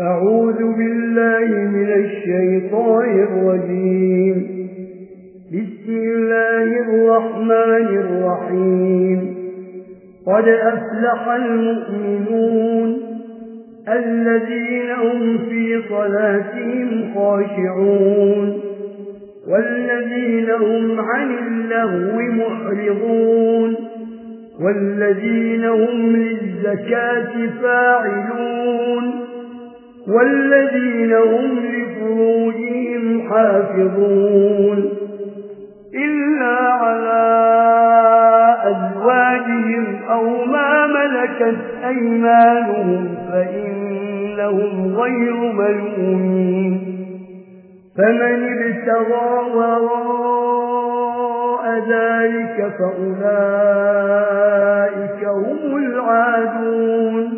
أعوذ بالله من الشيطان الرجيم. بسم الله الرحمن الرحيم. قد أفلح المؤمنون الذين هم في صلاتهم خاشعون والذين هم عن اللهو محرضون والذين هم للزكاة فاعلون والذين هم لفروجهم حافظون إلا على أزواجهم أو ما ملكت أيمانهم فإنهم غير ملؤمين فمن ابتغى وراء ذلك فأولئك هم العادون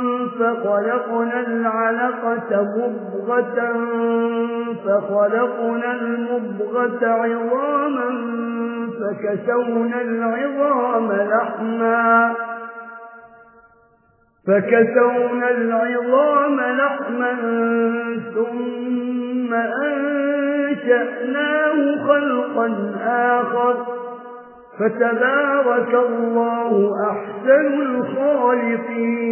فخلقنا العلقة مبغة فخلقنا المبغة عظاما فكسونا العظام لحما فكسونا العظام لحما ثم أنشأناه خلقا آخر فتبارك الله أحسن الخالقين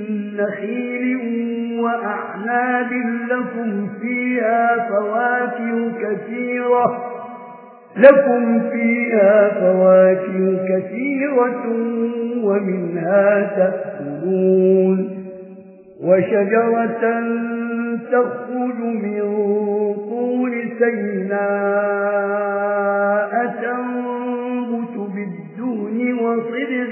نخيل وأعناب لكم فيها فواكه كثيرة لكم فيها فواكه كثيرة ومنها تأكلون وشجرة تخرج من طول سيناء تنبت بالدون وصدغ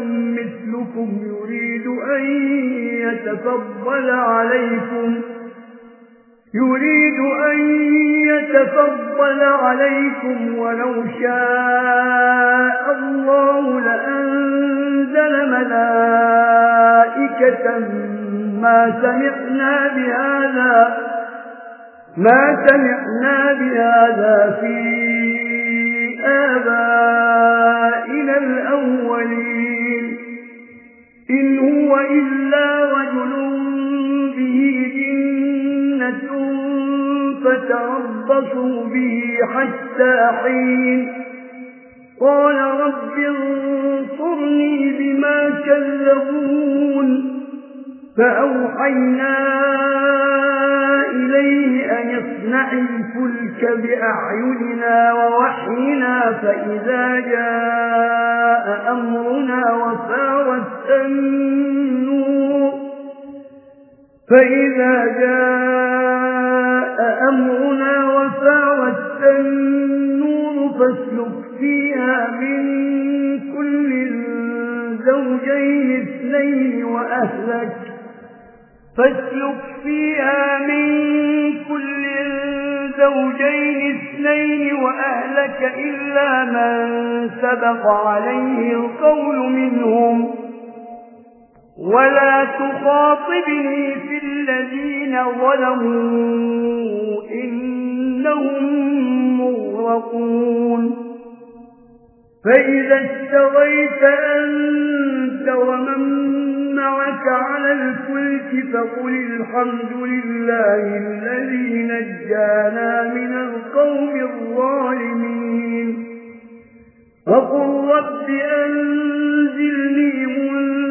أحدكم يريد أن يتفضل عليكم يريد أن يتفضل عليكم ولو شاء الله لأنزل ملائكة ما سمعنا بهذا ما سمعنا بهذا في آبائنا الأولين إن هو إلا رجل به جنة فتربصوا به حتى حين. قال رب انصرني بما كذبون. فأوحينا إليه أن يصنع الفلك بأعيننا ووحينا فإذا جاء أمرنا وفاق النور فإذا جاء أمرنا وفاوت النور فاسلك فيها من كل زوجين اثنين وأهلك. فاسلك فيها من كل زوجين اثنين وأهلك إلا من سبق عليه القول منهم. ولا تخاطبني في الذين ظلموا إنهم مغرقون. فإذا اشتغيت أنت ومن معك على الفلك فقل الحمد لله الذي نجانا من القوم الظالمين. وقل رب أنزلني منك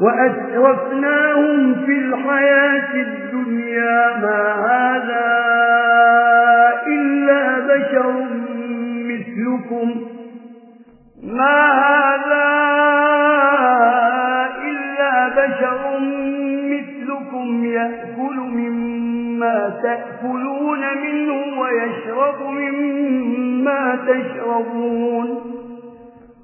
وأسرفناهم في الحياة الدنيا ما هذا إلا بشر مثلكم ما هذا إلا بشر مثلكم يأكل مما تأكلون منه ويشرب مما تشربون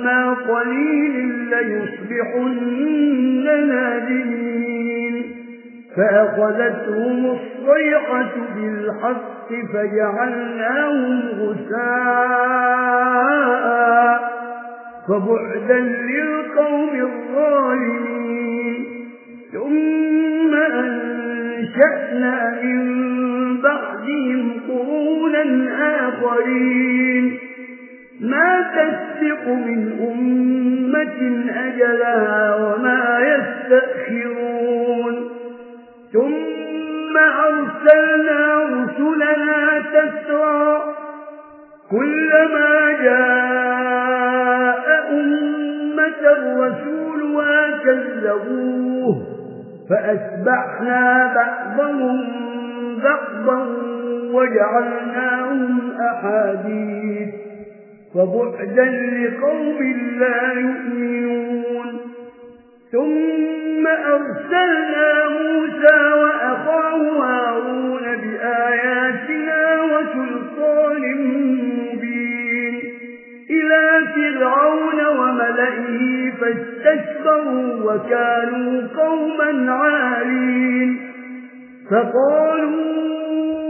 عما قليل ليصبحن نادمين فأخذتهم الصيحة بالحق فجعلناهم غساء فبعدا للقوم الظالمين ثم أنشأنا من بعدهم قرونا آخرين ما تسبق من أمة أجلها وما يستأخرون. ثم أرسلنا رسلنا تسرى كلما جاء أمة الرسول وكذبوه فأسبعنا بعضهم بعضا وجعلناهم أحاديث. وبعدا لقوم لا يؤمنون. ثم أرسلنا موسى وأخاه هارون بآياتنا وسلطان مبين. إلى فرعون وملئه فاستكبروا وكانوا قوما عالين. فقالوا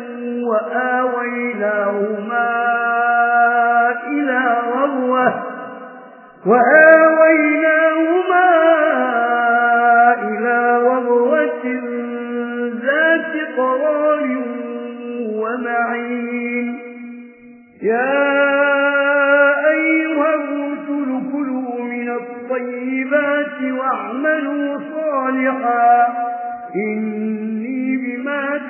وآويناهما إلى ربوة وآويناهما إلى ربوة ذات قرار ومعين. يا أيها الرسل كلوا من الطيبات واعملوا صالحا إن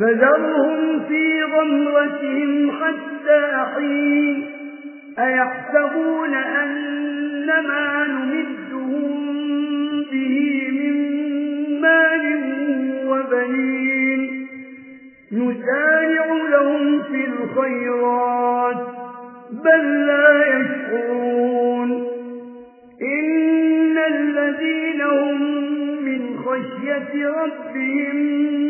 فذرهم في غمرتهم حتى حين أيحسبون أنما نمدهم به من مال وبنين نسارع لهم في الخيرات بل لا يشعرون إن الذين هم من خشية ربهم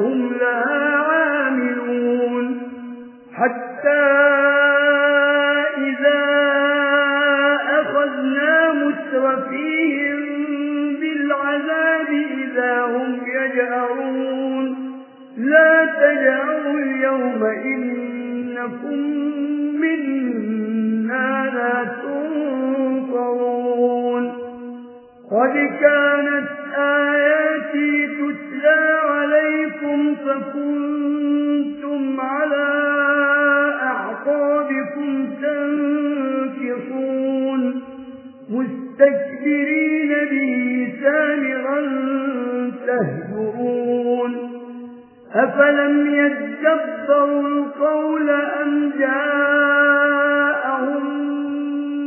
وهم لها عاملون حتى إذا أخذنا مترفيهم بالعذاب إذا هم يجأرون لا تجعوا اليوم إنكم منا لا تنفرون قد كانت آياتي يتلى عليكم فكنتم على أعقابكم تنكحون مستكبرين به سامرا تهجرون أفلم يتكبروا القول أم جاءهم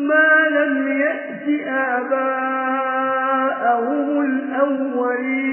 ما لم يأت آباءهم الأولين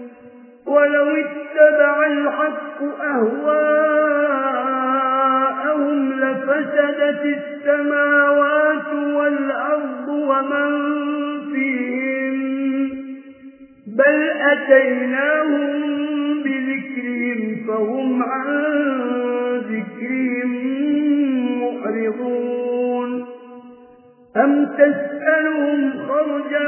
ولو اتبع الحق أهواءهم لفسدت السماوات والأرض ومن فيهم بل أتيناهم بذكرهم فهم عن ذكرهم مؤرضون أم تسألهم خرجا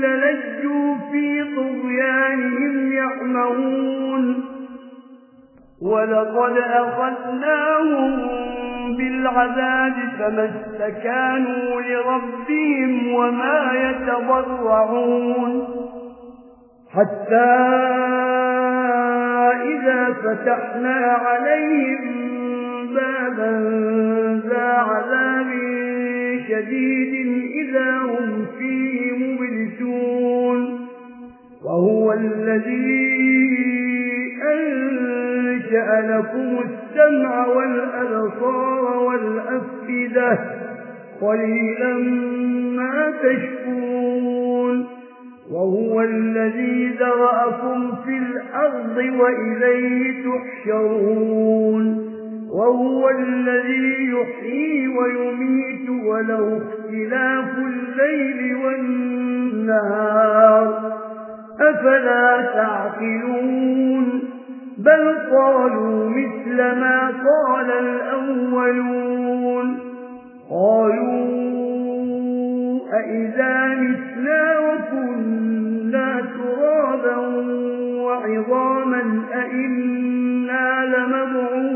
للجوا في طغيانهم يعمرون ولقد أخذناهم بالعذاب فما استكانوا لربهم وما يتضرعون. حتى إذا فتحنا عليهم بابا ذا عذاب شديد إذا هم فيه مبلسون وهو الذي أنشأ لكم السمع والأبصار والأفئدة قليلا ما تشكون وهو الذي ذرأكم في الأرض وإليه تحشرون وهو الذي يحيي ويميت وله اختلاف الليل والنهار. أفلا تعقلون؟ بل قالوا مثل ما قال الأولون. قالوا أئذا مثلا وكنا ترابا وعظاما أئنا لمبعون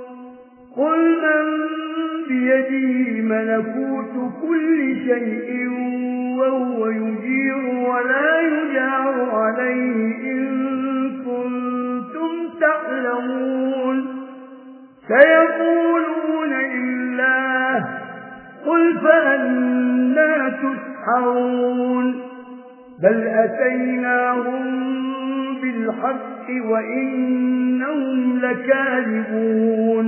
قل من بيده ملكوت كل شيء وهو يجير ولا يجار عليه إن كنتم تعلمون. سيقولون إلا قل فأنا تسحرون. بل أتيناهم بالحق وإنهم لكاذبون.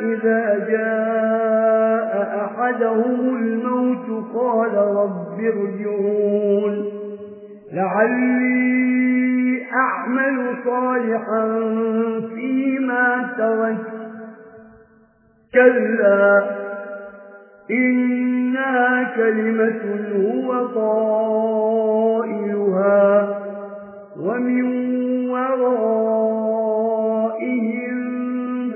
إذا جاء أحدهم الموت قال رب ارجعون لعلي أعمل صالحا فيما ترك كلا إنها كلمة هو طائلها ومن وراء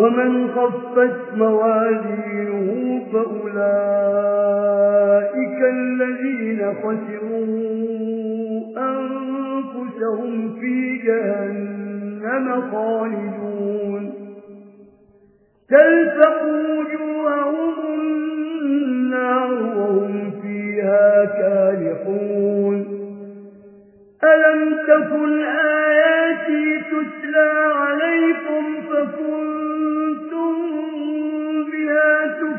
ومن خفت موازينه فأولئك الذين خسروا أنفسهم في جهنم خالدون. تلفق وجوههم النار وهم فيها كالحون. ألم تكن آياتي تتلى عليكم فكن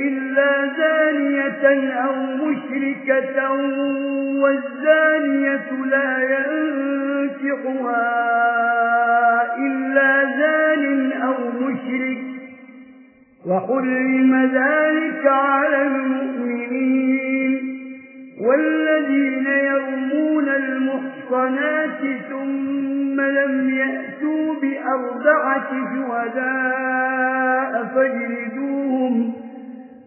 إلا زانية أو مشركة والزانية لا ينفقها إلا زان أو مشرك وحرم ذلك على المؤمنين والذين يرمون المحصنات ثم لم يأتوا بأربعة شهداء فاجلدوهم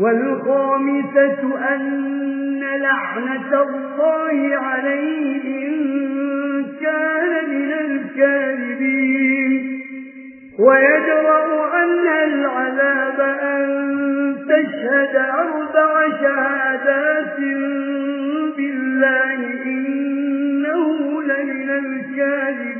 والخامسة أن لعنة الله عليه إن كان من الكاذبين. ويجرأ عنها العذاب أن تشهد أربع شهادات بالله إنه لمن الكاذبين.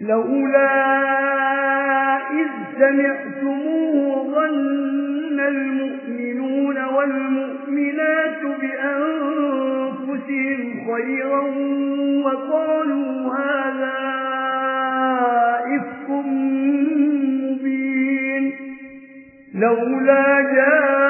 لولا إذ سمعتموه ظن المؤمنون والمؤمنات بأنفسهم خيرا وقالوا هذا إفك مبين. لولا جاء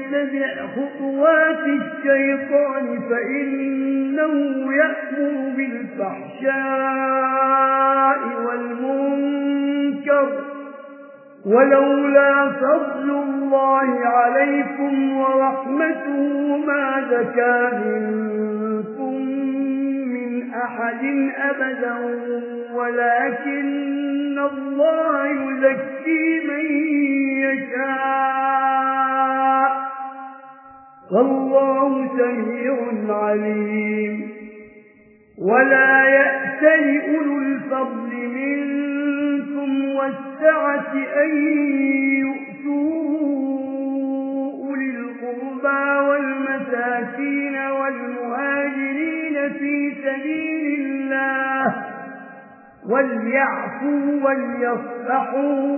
تتبع خطوات الشيطان فإنه يأمر بالفحشاء والمنكر. ولولا فضل الله عليكم ورحمته ما ذكى منكم من أحد أبدا ولكن الله يزكي من يشاء. والله سميع عليم. ولا يأتن أولو الفضل منكم والسعة أن يؤتوا أولي القربى والمساكين والمهاجرين في سبيل الله. وليعفوا وليصفحوا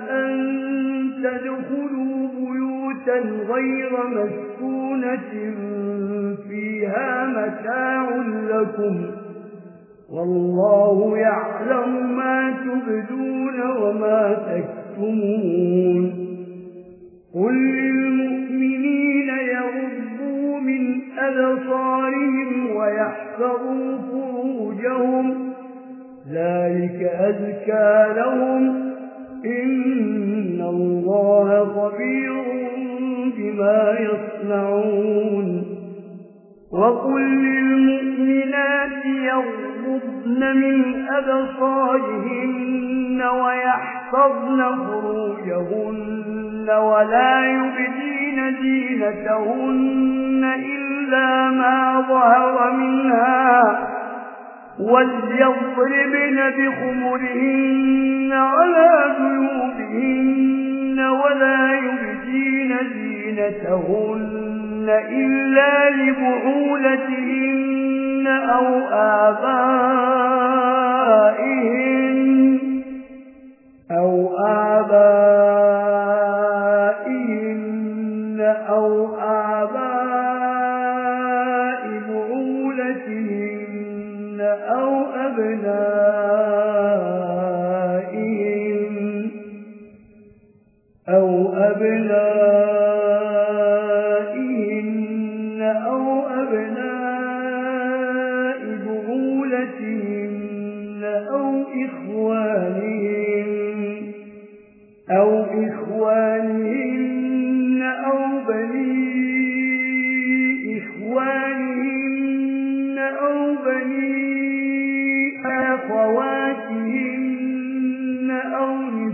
تدخلوا بيوتا غير مسكونة فيها متاع لكم والله يعلم ما تبدون وما تكتمون قل للمؤمنين يغضوا من أبصارهم ويحفظوا فروجهم ذلك أذكى لهم إن الله خبير بما يصنعون وقل للمؤمنات يغضبن من أبصارهن ويحفظن فروجهن ولا يبدين دينتهن إلا ما ظهر منها وليضربن بخمرهن على جيوبهن ولا يبدين زينتهن إلا لبعولتهن أو آبائهن أو آبائهن أو آبائهن أبنائهم أو أبنائهم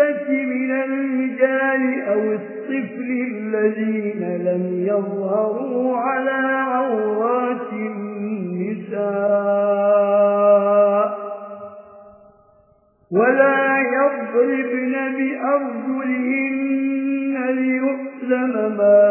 الصفة من الرجال أو الصفل الذين لم يظهروا على عورات النساء ولا يضربن بأرجلهن ليؤلم ما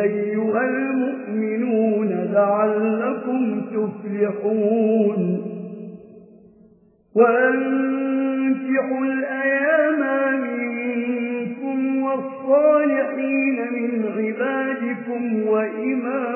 أيها المؤمنون لعلكم تفلحون وأنفحوا الأيام منكم والصالحين من عبادكم وإمامكم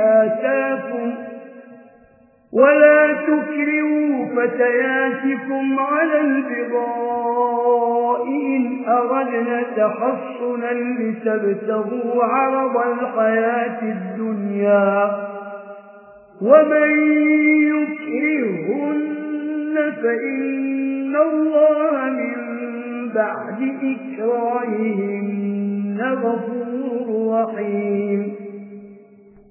آتاكم ولا تكرهوا فتياتكم على البغاء إن أردنا تحصنا لتبتغوا عرض الحياة الدنيا ومن يكرهن فإن الله من بعد إكرائهن غفور رحيم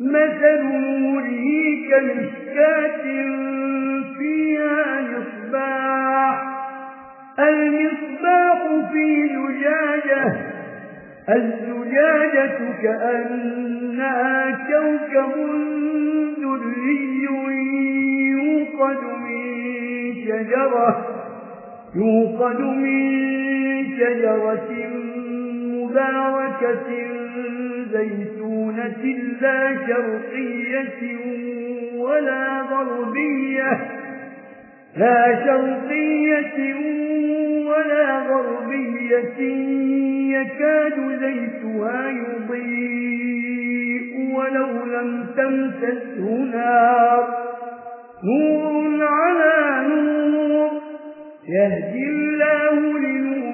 مثل مولي كمشكاة فيها مصباح. المصباح في زجاجة. الزجاجة كأنها كوكب دري يوقد من شجرة. يوقد من شجرة مباركة زيتونة لا شرقية ولا غربية. لا شرقية ولا غربية. يكاد زيتها يضيء ولو لم تمسسه نار. نور على نور. يهدي الله لنور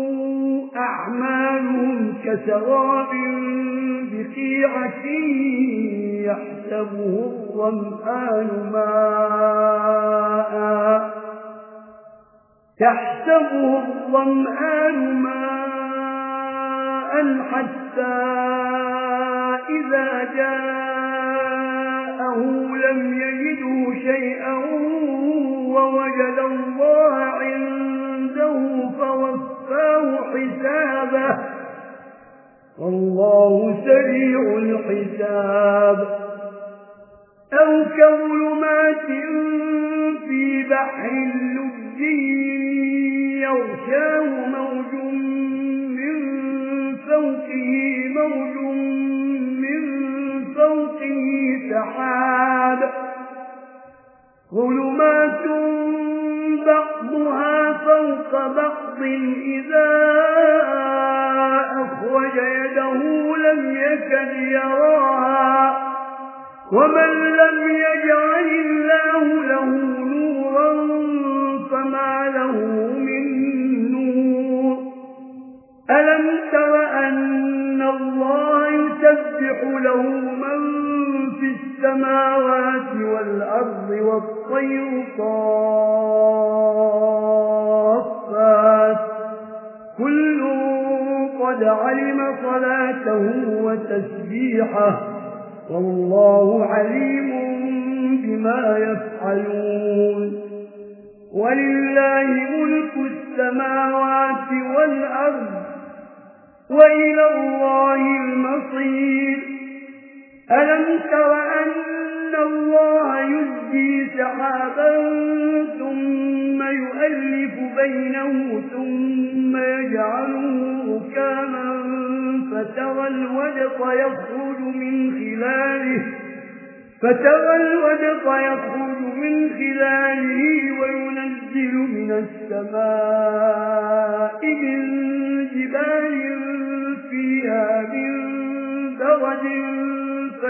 أعمالهم كسراب بقيعة يحسبه الرمآن ماء. يحسبه الرمآن ماء حتى إذا جاءه لم يجده شيئا ووجد الله عنده فوفى ووفاه حسابه والله سريع الحساب أو كظلمات في بحر اللجي يغشاه موج من فوقه موج من فوقه سحاب ظلمات بعضها فوق بعض إذا أخرج يده لم يكن يراها ومن لم يجعل الله له نورا فما له من نور. ألم تر أن الله يسبح له من السماوات والأرض والطير طافات. كل قد علم صلاته وتسبيحه والله عليم بما يفعلون. ولله ملك السماوات والأرض وإلى الله المصير. ألم تر أن الله يزدي سحابا ثم يؤلف بينه ثم يجعله ركاما فترى الودق يخرج من خلاله فترى الودق يخرج من خلاله وينزل من السماء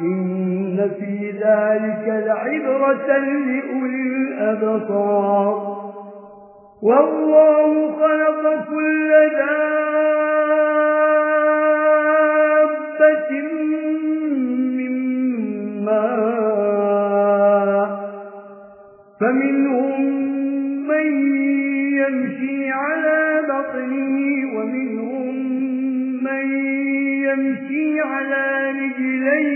إن في ذلك لعبرة لأولي الأبصار والله خلق كل دابة من فمنهم من يمشي على بطنه ومنهم من يمشي على رجليه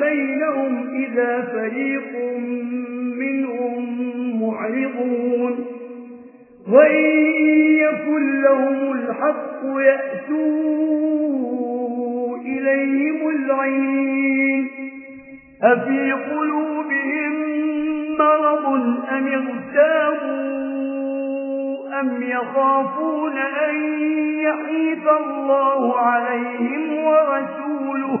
بينهم إذا فريق منهم معرضون وإن يكن لهم الحق يأتوا إليهم العين أفي قلوبهم مرض أم اغتابوا أم يخافون أن يحيف الله عليهم ورسوله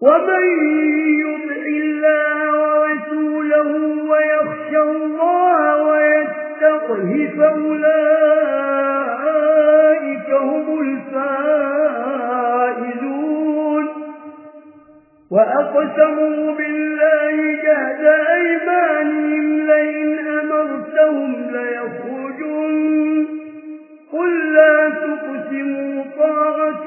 ومن يطع الله ورسوله ويخشى الله ويتقه فأولئك هم الفائزون. وأقسموا بالله جهد أيمانهم لئن أمرتهم ليخرجون قل لا تقسموا طاعة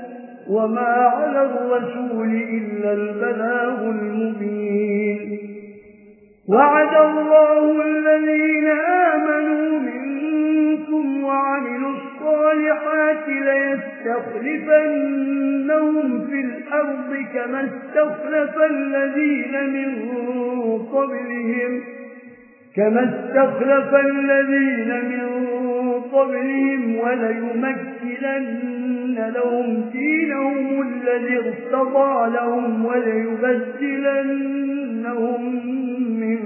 وما على الرسول إلا البلاغ المبين وعد الله الذين آمنوا منكم وعملوا الصالحات ليستخلفنهم في الأرض كما استخلف الذين من قبلهم كما استخلف الذين من قبلهم وليمكنن لهم دينهم الذي ارتضى لهم وليبدلنهم من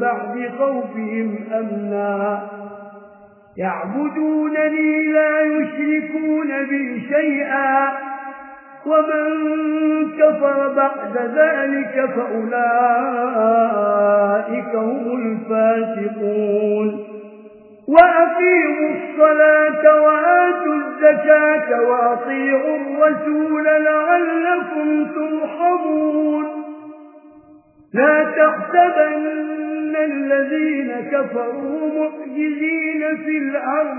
بعد خوفهم أمنا. يعبدونني لا يشركون بي شيئا. ومن كفر بعد ذلك فأولئك هم الفاسقون. وأقيموا الصلاة وآتوا الزكاة وأطيعوا الرسول لعلكم ترحمون. لا تحسبن الذين كفروا مؤجزين في الأرض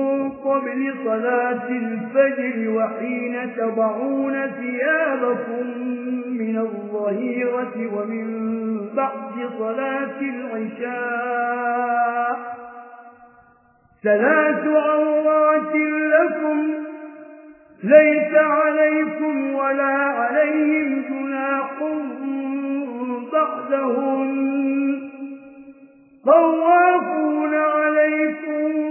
قبل صلاة الفجر وحين تبعون ثيابكم من الظهيرة ومن بعد صلاة العشاء ثلاث عورات لكم ليس عليكم ولا عليهم جناح بعدهم طوافون عليكم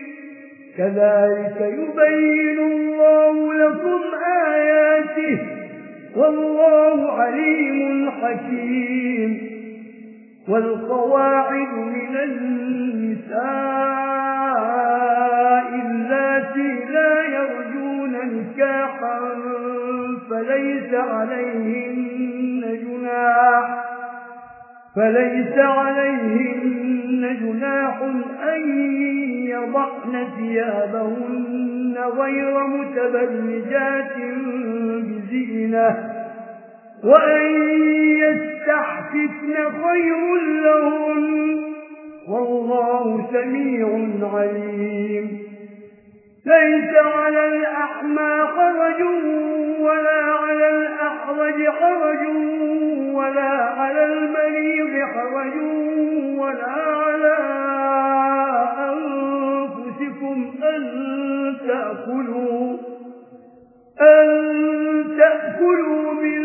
كذلك يبين الله لكم آياته والله عليم حكيم والقواعد من النساء التي لا يرجون نكاحا فليس عليهن جناح فليس عليهن جناح أن يضعن ثيابهن غير متبرجات بزينة وأن يستحفثن خير لهم والله سميع عليم. ليس على الأحمى خرج ولا على الأحرج خرج وعي تأكلوا من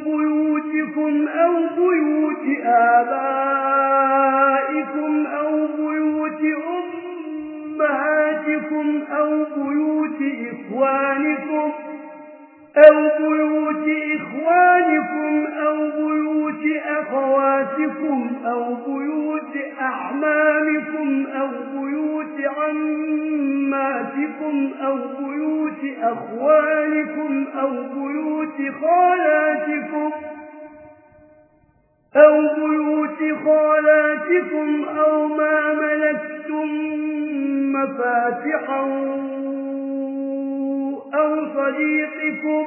بيوتكم أو بيوت آبائكم أو بيوت أمهاتكم أو بيوت إخوانكم أو بيوت إخوانكم أو بيوت بيوت أخواتكم أو بيوت أعمالكم أو بيوت عماتكم أو بيوت أخوانكم أو بيوت خالاتكم أو بيوت خالاتكم أو ما ملكتم مفاتحا أو صديقكم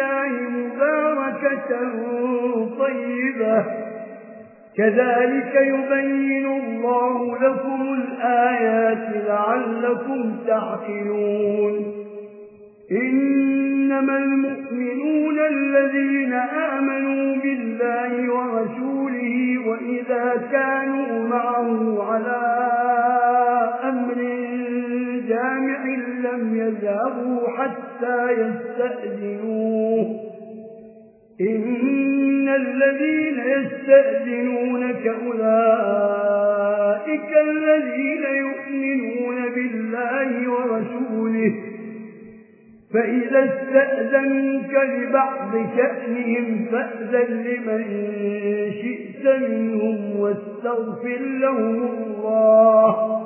الله مباركة طيبة. كذلك يبين الله لكم الآيات لعلكم تعقلون. إنما المؤمنون الذين آمنوا بالله ورسوله وإذا كانوا معه على أمر جامع لم يذهبوا حتى يستأذنوه. إن الذين يستأذنونك أولئك الذين يؤمنون بالله ورسوله. فإذا استأذنك لبعض شأنهم فأذن لمن شئت منهم واستغفر لهم الله.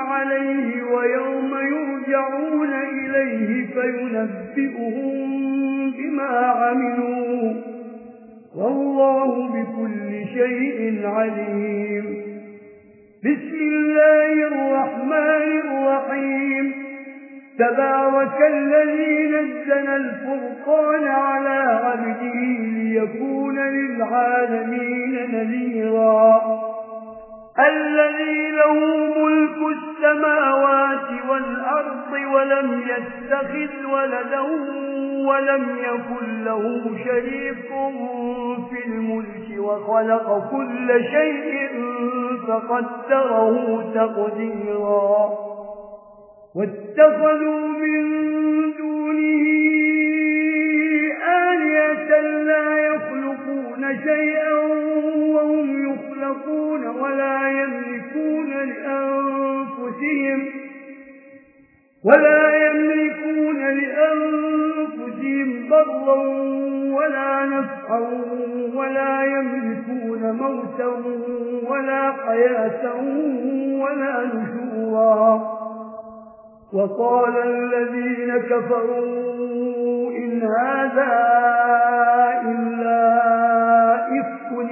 عليه ويوم يرجعون إليه فينبئهم بما عملوا. والله بكل شيء عليم. بسم الله الرحمن الرحيم. تبارك الذي نزل الفرقان على عبده ليكون للعالمين نذيرا. الذي له ملك السماوات والأرض ولم يستخذ ولدا ولم يكن له شريك في الملك وخلق كل شيء فقدره تقديرا. واتخذوا من دونه آلية لا يخلقون شيئا بأيديهم ولا يملكون لأنفسهم ضرا ولا نفعا ولا يملكون موتا ولا قياسا ولا نشورا. وقال الذين كفروا إن هذا إلا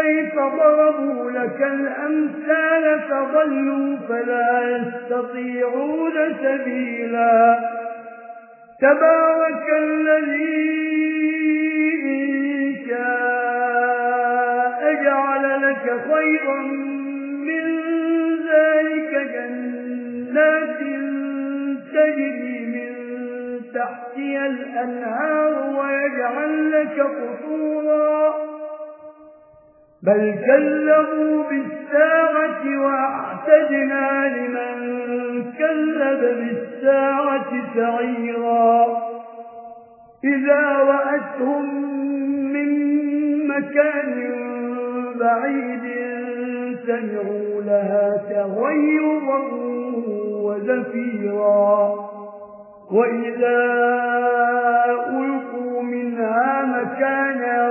كيف ضربوا لك الأمثال فضلوا فلا يستطيعون سبيلا. تبارك الذي إن شاء أجعل لك خيرا من ذلك جنات تجري من تحتي الأنهار ويجعل لك قصورا بل كذبوا بالساعة وأعتدنا لمن كلب بالساعة سعيرا. إذا وأتهم من مكان بعيد سمعوا لها تغيرا وزفيرا. وإذا ألقوا منها مكانا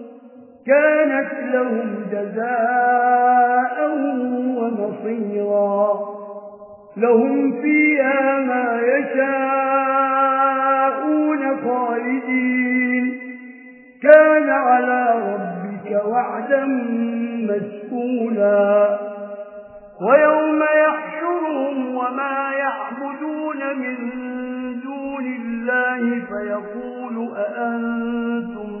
كانت لهم جزاء ومصيرا. لهم فيها ما يشاءون خالدين. كان على ربك وعدا مسؤولا. ويوم يحشرهم وما يعبدون من دون الله فيقول أأنتم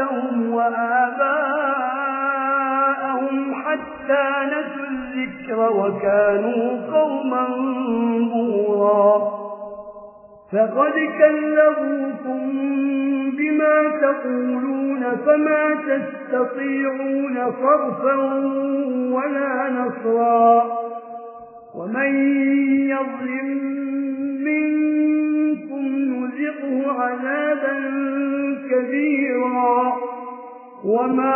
أنفسهم وآباءهم حتى نسوا الذكر وكانوا قوما بورا. فقد كلبوكم بما تقولون فما تستطيعون صرفا ولا نصرا. ومن يظلم منكم نزقه عذابا كبيرا وما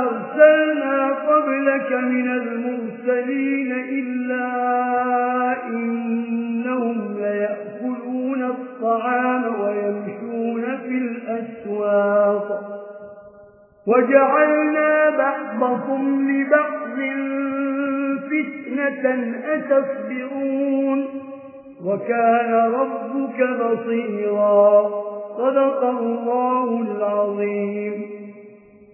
أرسلنا قبلك من المرسلين إلا إنهم ليأكلون الطعام ويمشون في الأسواق وجعلنا بعضكم لبعض فتنة أتصبرون. وكان ربك بصيرا. صدق الله العظيم.